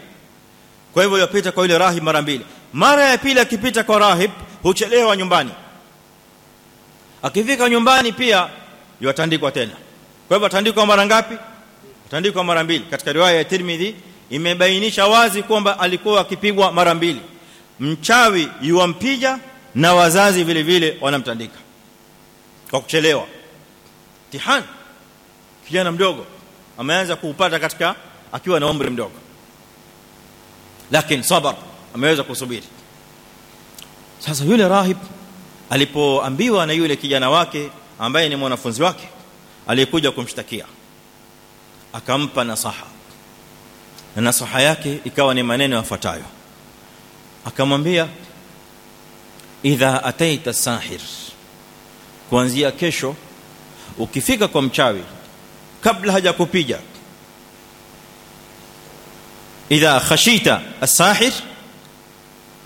Kwa hivyo yapita kwa yule rahib mara mbili. Mara ya pili akipita kwa rahib huchelewa nyumbani. Akifika nyumbani pia yatandikwa tena kwa hivyo atandikwa mara ngapi? Atandikwa mara mbili. Katika riwaya ya Tirmidhi imebainisha wazi kwamba alikuwa akipigwa mara mbili. Mchawi yuwampija na wazazi vile vile wanamtandika. Kwa kuchelewa. Tihan kijana mdogo ameanza kuupata katika akiwa na umri mdogo. Lakini sabar ameweza kusubiri. Sasa yule rahib alipoambiwa na yule kijana wake ambaye ni mwanafunzi wake aliyekuja kumshtakia. Akampa nasaha. Na nasaha yake ikawa ni maneno yafuatayo. Akamwambia idha ataita sahir kuanzia kesho ukifika kwa mchawi kabla hajakupiga idha khashita as-sahir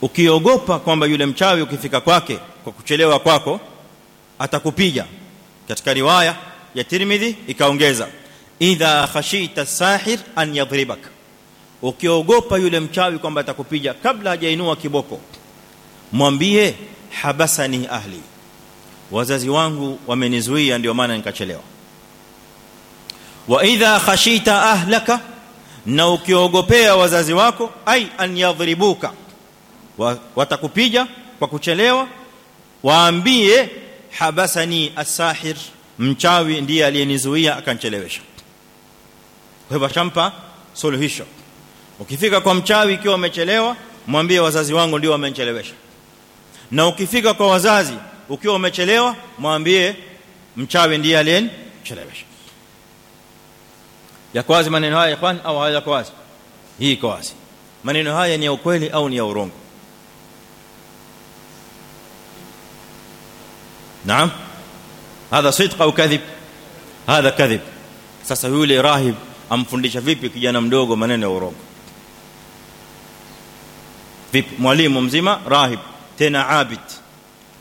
ukiogopa kwamba yule mchawi ukifika kwake kwa kuchelewa kwako atakupiga. Katika riwaya ya Tirmidhi ikaongeza idha khashita as-sahir an yadhribak. Ukiogopa yule mchawi kwamba atakupiga kabla hajainua kiboko mwambie habasani ahli wazazi wangu wamenizuia ndio maana nikachelewa. Wa idha khashita ahlaka na ukiogopea wazazi wako ai an yadhribuka watakupiga kwa kuchelewa waambie habasani as-sahir mchawi ndiye aliyenizuia akanchelewesha kwa hivyo shampa suluhisho. Ukifika kwa mchawi ikiwa umechelewa mwambie wazazi wangu ndio wamenchelewesha na ukifika kwa wazazi ukiwa umechelewa mwambie mchawi ndiye aliyenichelewesha. Yako wazi maneno haya ikhwan au hayako wazi? Hii iko wazi. Maneno haya ni ya ukweli au ni ya urongo? Naam hadha sidq au kadhib? Hadha kadhib. Sasa yule rahib amfundisha vipi kijana mdogo maneno ya urongo vipi? Mwalimu mzima rahib tena abid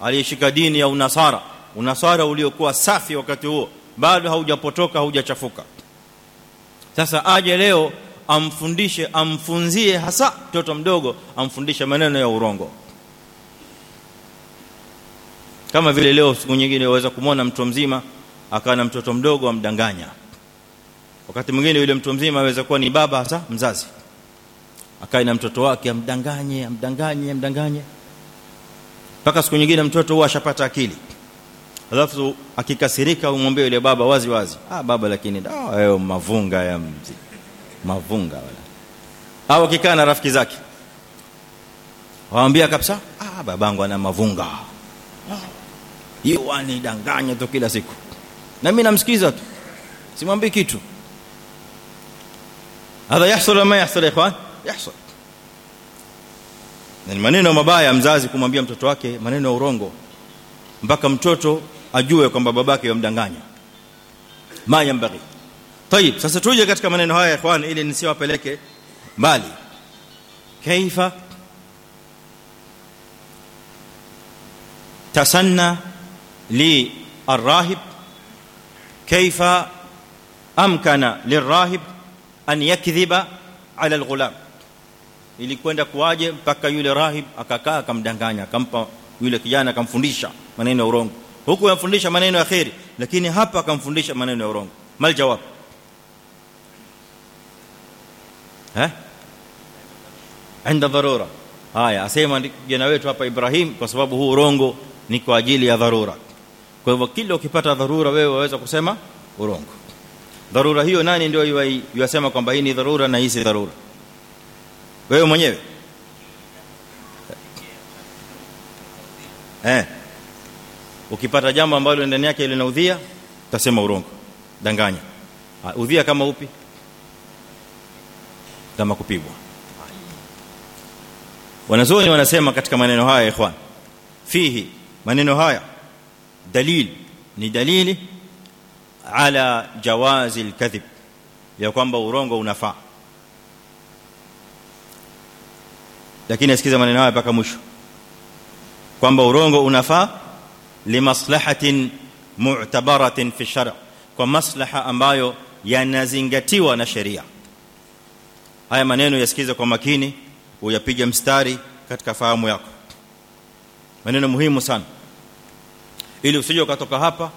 aliyeshika dini ya unasara unasara uliokuwa safi wakati huo bado haujapotoka haujachafuka. Sasa aje leo amfundishe amfunzie hasa mtoto mdogo amfundishe maneno ya urongo kama vile leo siku nyingine waweza kumwona mtu mzima akawa na mtoto mdogo amdanganya. Wakati mwingine yule mtu mzima aweza kuwa ni baba hasa mzazi. Akae na mtoto wake amdanganye amdanganye amdanganye. Mpaka siku nyingine mtoto huwa ashapata akili. Alafu akikasirika umwambie yule baba wazi wazi. Ah baba lakini da wewe mavunga ya mzi. Mavunga wala. Au akikaa na rafiki zake. Waambia kabisa ah babangu ana mavunga hiyo anidanganya tu kila siku na mimi namsikiza tu simwambii kitu هذا يحصل ولا ما يحصل يا اخوان يحصل ni maneno mabaya mzazi kumwambia mtoto wake maneno ya urongo mpaka mtoto ajue kwamba babake yamdanganya ma yambaghi طيب sasa tuje katika maneno haya ikhwan ili nisiwapeleke mbali kaifa tasanna li الراهب كيف امكن للراهب ان يكذب على الغلام ilikwenda kuwaje mpaka yule rahib akakaa akamdanganya akampa yule kijana akamfundisha maneno ya urongo huku yamfundisha maneno ya khairi lakini hapa akamfundisha maneno ya urongo mal jawab eh عند ضروره haya asema kijana wetu hapa Ibrahim kwa sababu huu urongo ni kwa ajili ya dharura kwa hivyo kila ukipata dharura wewe waweza kusema urongo. Dharura hiyo nani ndio yasema kwamba hii ni dharura na hii si dharura? Wewe mwenyewe? Eh. Ukipata jambo ambalo ndani yake linaudhia utasema urongo. Danganya. Udhia kama upi? Kama kupigwa. Wanazuoni wanasema katika maneno haya ikhwan. Fihi maneno haya dalil ni dalili ala jawazi alkadhib ya kwamba urongo unafaa lakini asikiza maneno haya mpaka mwisho kwamba urongo unafaa limaslahatin mu'tabaratin fi shar' kwa maslaha ambayo yanazingatiwa na sheria haya maneno yasikize kwa makini uyapige mstari katika fahamu yako maneno muhimu sana ili usije ukatoka hapa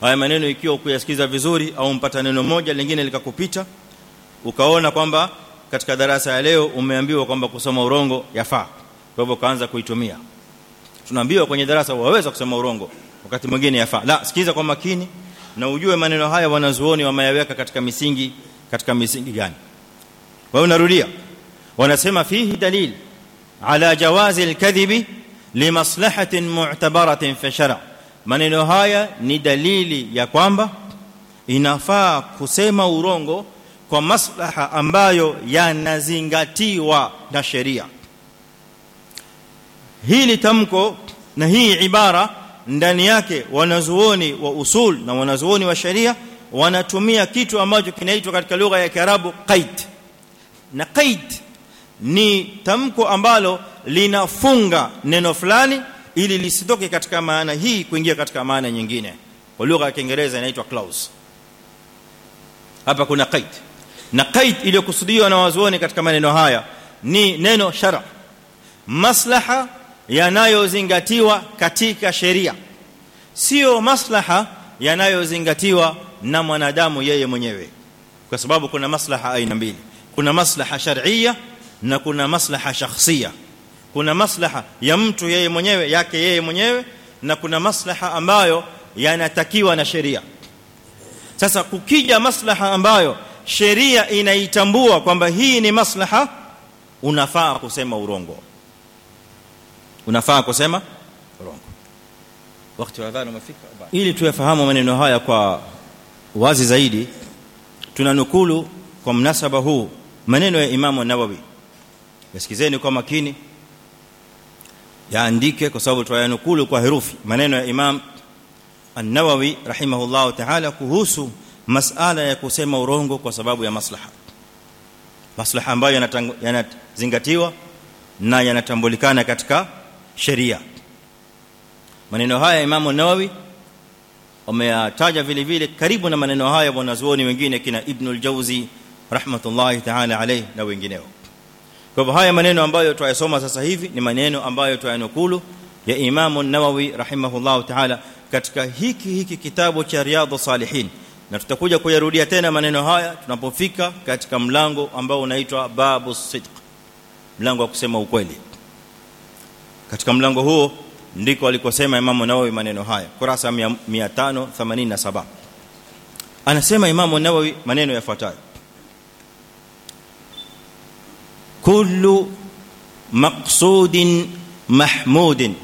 haya maneno ikiwa ukuyasikiza vizuri au mpata neno moja lingine likakupita ukaona kwamba katika darasa ya leo umeambiwa kwamba kusoma urongo yafaa. Kwa hivyo kaanza kuitumia. Tunaambiwa kwenye darasa waweza kusema urongo wakati mwingine yafaa. La sikiza kwa makini na ujue maneno haya wanazuoni wameyaweka katika misingi katika misingi gani. Wao narudia wanasema fihi dalil ala jawazi alkadhibi limaslahatin mu'tabaratin fi shar' maneno haya ni dalili ya kwamba inafaa kusema urongo kwa maslaha ambayo yanazingatiwa na sheria. Hili tamko na hii ibara ndani yake wanazuoni wa usul na wanazuoni wa sheria wanatumia kitu ambacho kinaitwa katika lugha ya Kiarabu qaid na qaid ni tamko ambalo linafunga neno fulani ili lisitoke katika maana hii kuingia katika maana nyingine. Kwa lugha ya Kiingereza inaitwa clause. Hapa kuna qaid na qaid iliyokusudiwa na wazuoni katika maneno haya ni neno shara. Maslaha yanayozingatiwa katika sheria. Sio maslaha yanayozingatiwa na mwanadamu yeye mwenyewe. Kwa sababu kuna maslaha aina mbili. Kuna maslaha sharia na kuna maslaha shakhsiyya kuna maslaha ya mtu yeye mwenyewe yake yeye mwenyewe na kuna maslaha ambayo yanatakiwa na sheria. Sasa kukija maslaha ambayo sheria inaitambua kwamba hii ni maslaha unafaa kusema urongo. Unafaa kusema urongo. Wakati wa adhana umefika ili tuyafahamu maneno haya kwa wazi zaidi tunanukulu kwa mnasaba huu maneno ya Imam Nawawi. Yasikizeni kwa makini yaandike kwa sababu tunayanukulu kwa herufi. Maneno ya Imam An-Nawawi rahimahullahu ta'ala kuhusu masala ya kusema urongo kwa sababu ya maslaha. Maslaha ambayo yanazingatiwa na yanatambulikana katika sheria. Maneno haya Imam An-Nawawi ameyataja vile vile karibu na maneno haya wanazuoni wengine kina Ibn al-Jawzi rahmatullahi ta'ala alayhi na wengineo kwa hivyo haya maneno ambayo tunayasoma sasa hivi ni maneno ambayo tuyanukulu ya Imam an-Nawawi rahimahullahu ta'ala katika hiki hiki kitabu cha Riyadhus Salihin. Na tutakuja kuyarudia tena maneno haya tunapofika katika mlango ambao unaitwa babu sidq. Mlango wa kusema ukweli. Katika mlango huo ndiko alikosema Imam Nawawi maneno haya. Kurasa 587 anasema Imam Nawawi maneno yafuatayo كل مقصود محمود.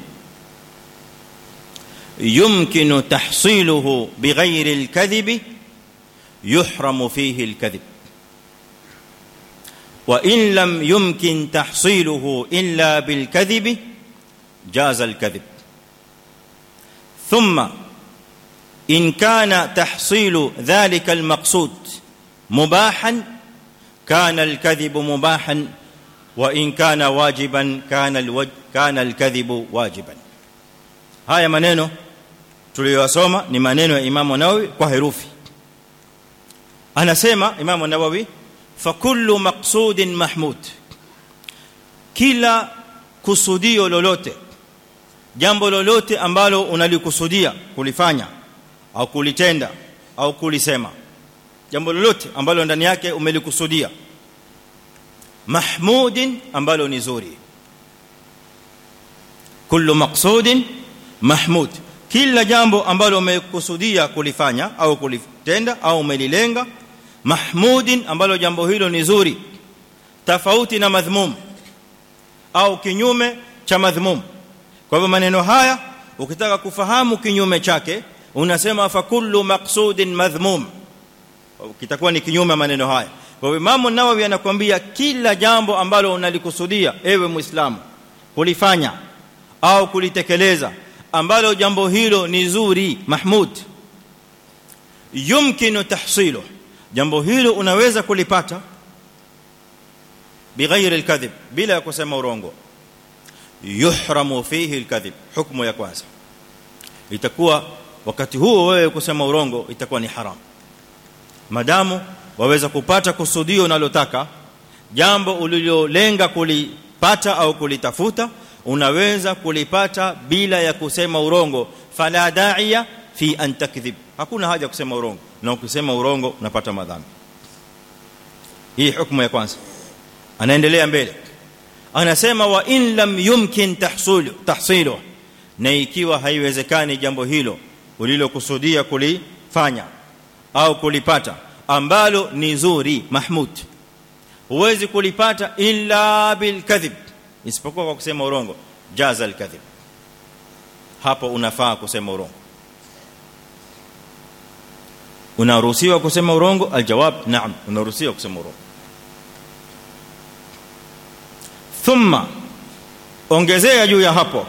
يمكن تحصيله بغير الكذب يحرم فيه الكذب. وإن لم يمكن تحصيله إلا بالكذب جاز الكذب. ثم إن كان تحصيل ذلك المقصود مباحا كان الكذب مباحا wa in kana wajiban kana alwaj kana alkadhibu wajiban. Haya maneno tuliyosoma ni maneno ya imamu Nawawi kwa herufi. Anasema imamu Nawawi fa kullu maqsudin mahmud. Kila kusudio lolote jambo lolote ambalo unalikusudia kulifanya au kulitenda au kulisema jambo lolote ambalo ndani yake umelikusudia mahmudin ambalo ni zuri. Kullu maqsudin mahmud. Kila jambo ambalo umekusudia kulifanya au kulitenda au umelilenga mahmudin ambalo jambo hilo ni zuri. Tofauti na madhmum au kinyume cha madhmum. Kwa hivyo maneno haya ukitaka kufahamu kinyume chake unasema fa kullu maqsudin madhmum. Kitakuwa ni kinyume maneno haya kwa hivyo Imam an-Nawawi anakuambia kila jambo ambalo unalikusudia ewe muislamu kulifanya au kulitekeleza ambalo jambo hilo ni zuri mahmud. Yumkinu tahsilu jambo hilo unaweza kulipata. Bighairi alkadhib bila kusema urongo. Yuhramu fihi alkadhib hukumu ya kwanza. Itakuwa wakati huo wewe kusema urongo itakuwa ni haram. Madamu waweza kupata kusudio unalotaka jambo ulilolenga kulipata au kulitafuta unaweza kulipata bila ya kusema urongo. Fala da'iya fi an takdhib. Hakuna haja kusema urongo. Na ukisema urongo unapata madhambi. Hii hukumu ya kwanza. Anaendelea mbele. Anasema wa in lam yumkin tahsulu tahsilu na ikiwa haiwezekani jambo hilo ulilokusudia kulifanya au kulipata ambalo ni zuri mahmud huwezi kulipata illa bil kadhib isipokuwa kwa kusema urongo jaza al kadhib hapo unafaa kusema urongo unaruhusiwa kusema urongo aljawab naam unaruhusiwa kusema urongo thumma ongezea juu ya hapo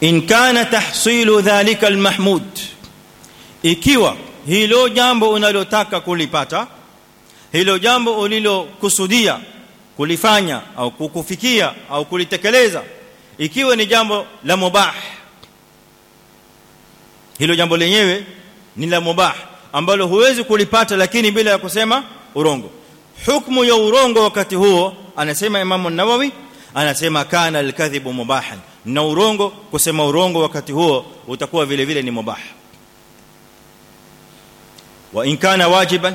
in kana tahsilu dhalika almahmud ikiwa hilo jambo unalotaka kulipata hilo jambo ulilokusudia kulifanya au kukufikia au kulitekeleza ikiwa ni jambo la mubah. Hilo jambo lenyewe ni la mubah ambalo huwezi kulipata lakini bila ya kusema urongo. Hukumu ya urongo wakati huo anasema Imam an-Nawawi anasema kana al-kadhibu mubahan. Na urongo kusema urongo wakati huo utakuwa vile vile ni mubah wa in kana wajiban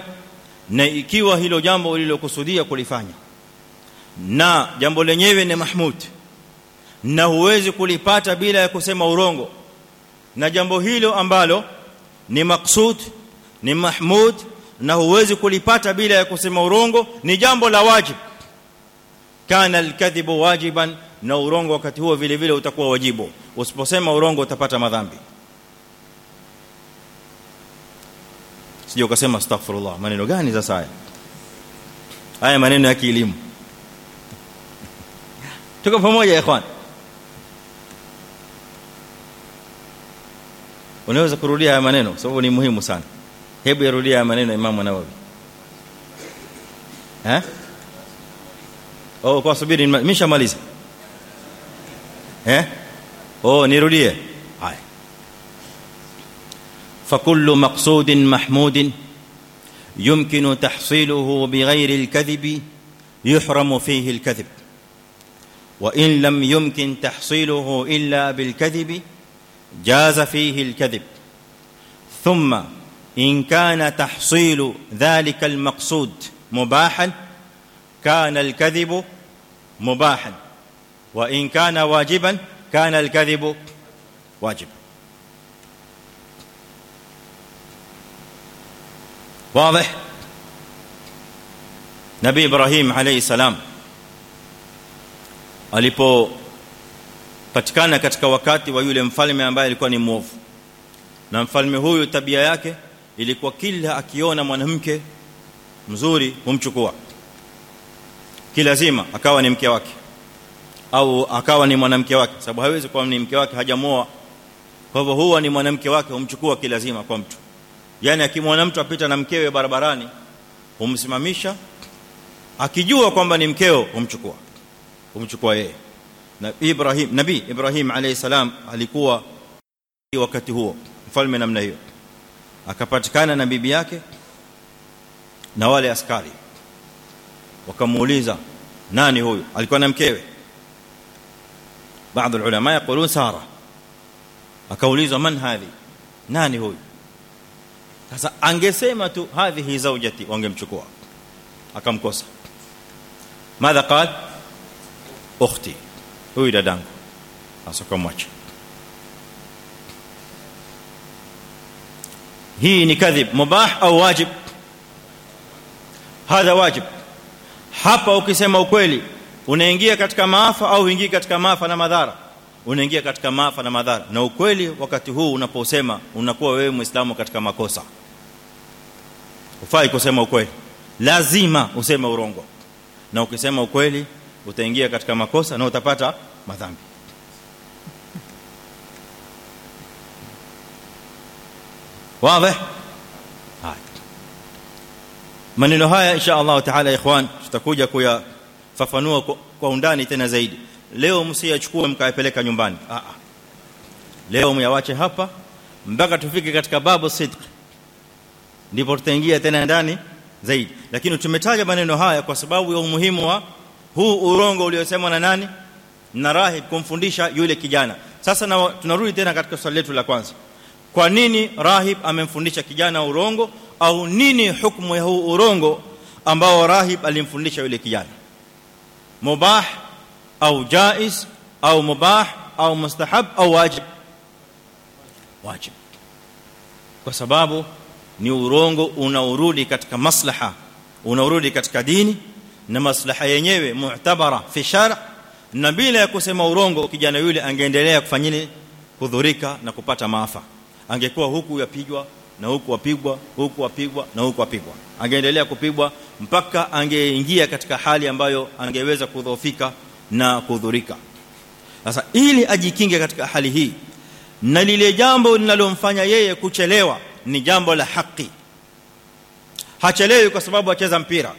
na ikiwa hilo jambo ulilokusudia kulifanya. Na jambo lenyewe ni mahmud. Na huwezi kulipata bila ya kusema urongo. Na jambo hilo ambalo ni maksud ni mahmud na huwezi kulipata bila ya kusema urongo ni jambo la wajib. Kana alkadhibu wajiban na urongo wakati huo vile vile utakuwa wajibu. Usiposema urongo utapata madhambi sije ukasema astaghfirullah. Maneno gani sasa haya? Haya maneno ya kielimu. Tuko pamoja ikhwan. Unaweza kurudia haya maneno sababu ni muhimu sana. Hebu yarudia haya maneno Imam Nawawi. Eh oh kwa subiri nimeshamaliza. Eh oh nirudie فكل مقصود محمود يمكن تحصيله بغير الكذب يحرم فيه الكذب. وإن لم يمكن تحصيله إلا بالكذب جاز فيه الكذب. ثم إن كان تحصيل ذلك المقصود مباحا كان الكذب مباحا. وإن كان واجبا كان الكذب واجبا. واضح nabii ibrahim alayhi salam alipopatikana katika wakati wa yule mfalme ambaye alikuwa ni mwovu na mfalme huyu tabia yake ilikuwa kila akiona mwanamke mzuri humchukua kilazima akawa ni mke wake au akawa ni mwanamke wake sababu hawezi kuwa ni mke wake hajamoa kwa hivyo huwa ni mwanamke wake humchukua kilazima kwa mtu Yani akimwona mtu apita na mkewe barabarani humsimamisha akijua kwamba ni mkeo humchukua humchukua yeye na Ibrahim nabii Ibrahim alayhi salam alikuwa wakati huo mfalme namna hiyo akapatikana na bibi yake na wale askari wakamuuliza nani huyu alikuwa na mkewe baadhi ulama yaqulun sara akaulizwa man hadhi nani huyu sasa angesema tu hadhihi zaujati wangemchukua. Akamkosa. Madha qad ukhti. Huyu dadangu. Sasa kumwacha hii ni kadhib mubah au wajib? Hadha wajib. Hapa ukisema ukweli unaingia katika maafa au uingii katika maafa na madhara? Unaingia katika maafa na madhara. Na ukweli wakati huu unaposema unakuwa wewe muislamu katika makosa ufai kusema ukweli. Lazima useme urongo. Na ukisema ukweli utaingia katika makosa na utapata madhambi. Wazi? Maneno haya insha Allah taala ikhwan tutakuja kuyafafanua kwa undani tena zaidi. Leo msiyachukue mkayapeleka nyumbani. A a leo myawache hapa mpaka tufike katika babu sidq ndipo tutaingia tena ndani zaidi. Lakini tumetaja maneno haya kwa sababu ya umuhimu wa huu urongo uliosemwa na nani? Na rahib kumfundisha yule kijana. Sasa na tunarudi tena katika swali letu la kwanza. Kwa nini rahib amemfundisha kijana urongo au nini hukumu ya huu urongo ambao rahib alimfundisha yule kijana? Mubah au jaiz au mubah au mustahab au wajib? Wajib. Kwa sababu ni urongo unaurudi katika maslaha unaurudi katika dini na maslaha yenyewe mu'tabara fi shar' na bila ya kusema urongo kijana yule angeendelea kufanya kudhurika na kupata maafa. Angekuwa huku yapigwa na huku apigwa huku apigwa na huku apigwa angeendelea kupigwa mpaka angeingia katika hali ambayo angeweza kudhoofika na kudhurika. Sasa ili ajikinge katika hali hii na lile jambo linalomfanya yeye kuchelewa ni jambo la haki. Hachelewi kwa sababu acheza mpira.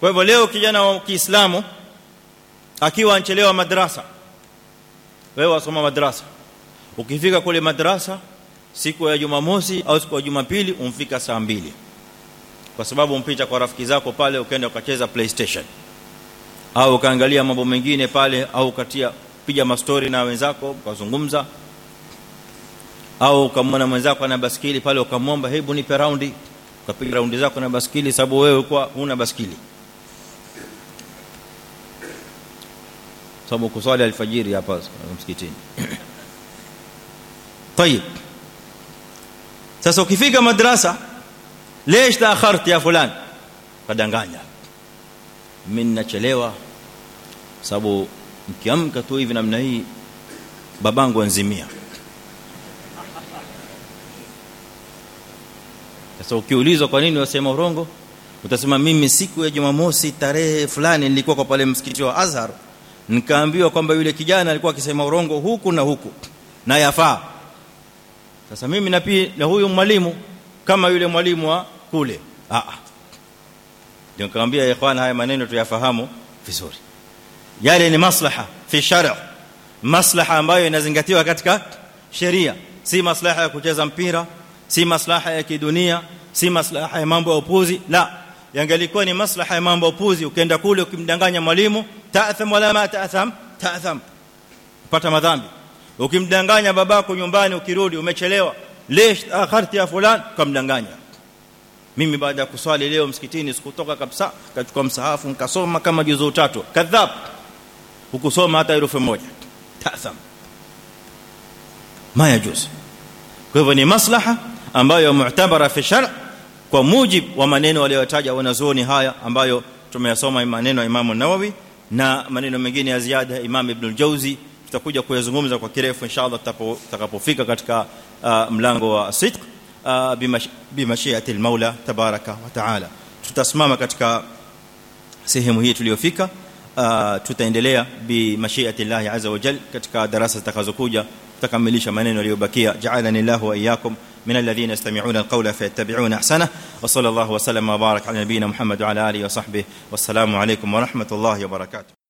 Kwa hivyo leo kijana wa Kiislamu akiwa anchelewa madrasa wewe wasoma madrasa. Ukifika kule madrasa siku ya Jumamosi au siku ya Jumapili umfika saa mbili. Kwa sababu umpita kwa rafiki zako pale ukaenda ukacheza PlayStation. Au ukaangalia mambo mengine pale au ukatia piga mastori na wenzako ukazungumza au ukamwona mwenzako ana baskili pale ukamwomba hebu nipe raundi ukapiga raundi zako na baskili sababu wewe ulikuwa huna baskili sababu kuswali alfajiri hapa msikitini طيب sasa ukifika madrasa ليش تاخرت يا فلان kadanganya mimi ninachelewa sababu mkiamka tu hivi namna hii babangu anzimia Sasa ukiulizwa kwa nini wasema urongo utasema mimi siku ya Jumamosi tarehe fulani nilikuwa kwa pale msikiti wa Azhar nikaambiwa kwamba yule kijana alikuwa akisema urongo huku na huku na yafaa. Sasa mimi na pia na huyu mwalimu kama yule mwalimu wa kule. A a ndio nikamwambia ikhwan haya maneno tuyafahamu vizuri. Yale ni maslaha fi shar' maslaha ambayo inazingatiwa katika sheria. Si maslaha ya kucheza mpira si maslaha ya kidunia si maslaha ya mambo ya upuzi la. Yangalikuwa ni maslaha ya mambo ya upuzi. Ukienda kule ukimdanganya mwalimu ta'tham wala ma ta'tham ta'tham. Pata madhambi. Ukimdanganya babako nyumbani ukirudi umechelewa. Lesh akharti ya fulan kumdanganya mimi baada ya kuswali leo msikitini sikutoka kabisa. Kachukua msahafu nikasoma kama juzuu tatu. Kadhab. Ukusoma hata herufi moja. Ta'tham. Ma yajuz kwa hivyo ni maslaha ambayo mu'tabara fi shar' kwa mujib wa maneno waliyotaja wanazuoni haya ambayo tumeyasoma maneno ya Imam Nawawi na maneno mengine ya ziada Imam Ibn al-Jawzi. Tutakuja kuyazungumza kwa kirefu inshallah tutakapofika katika mlango wa sidq bimashiati al-Maula tabaraka wa taala. Tutasimama katika sehemu hii tuliyofika tutaendelea bimashiati Allah azza wa jalla katika darasa zitakazokuja tutakamilisha maneno yaliyobakia. Ja'alani Allah wa iyyakum من الذين يستمعون القول فيتبعون أحسنه وصلى الله وسلم وبارك على نبينا محمد وعلى آله وصحبه والسلام عليكم ورحمة الله وبركاته.